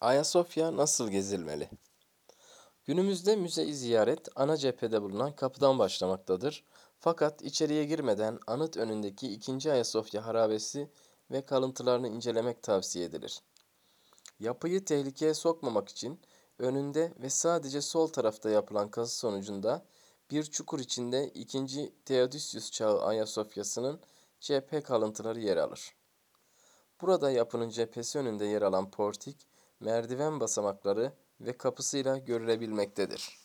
Ayasofya nasıl gezilmeli? Günümüzde müzeyi ziyaret ana cephede bulunan kapıdan başlamaktadır. Fakat içeriye girmeden anıt önündeki 2. Ayasofya harabesi ve kalıntılarını incelemek tavsiye edilir. Yapıyı tehlikeye sokmamak için önünde ve sadece sol tarafta yapılan kazı sonucunda bir çukur içinde 2. Theodosius çağı Ayasofya'sının cephe kalıntıları yer alır. Burada yapının cephesi önünde yer alan portik, merdiven basamakları ve kapısıyla görülebilmektedir.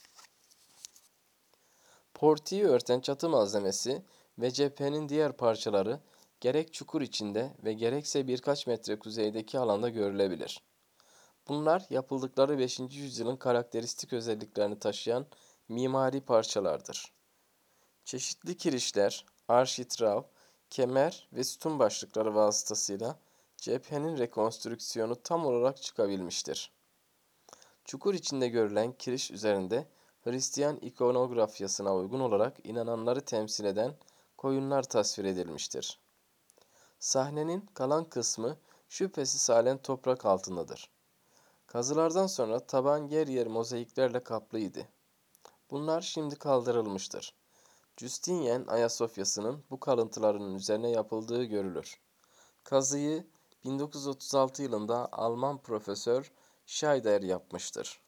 Portiği örten çatı malzemesi ve cephenin diğer parçaları gerek çukur içinde ve gerekse birkaç metre kuzeydeki alanda görülebilir. Bunlar yapıldıkları 5. yüzyılın karakteristik özelliklerini taşıyan mimari parçalardır. Çeşitli kirişler, arşitrav, kemer ve sütun başlıkları vasıtasıyla cephenin rekonstrüksiyonu tam olarak çıkabilmiştir. Çukur içinde görülen kiriş üzerinde Hristiyan ikonografyasına uygun olarak inananları temsil eden koyunlar tasvir edilmiştir. Sahnenin kalan kısmı şüphesiz halen toprak altındadır. Kazılardan sonra taban yer yer mozaiklerle kaplıydı. Bunlar şimdi kaldırılmıştır. Justinian Ayasofya'sının bu kalıntılarının üzerine yapıldığı görülür. Kazıyı 1936 yılında Alman profesör Scheider yapmıştır.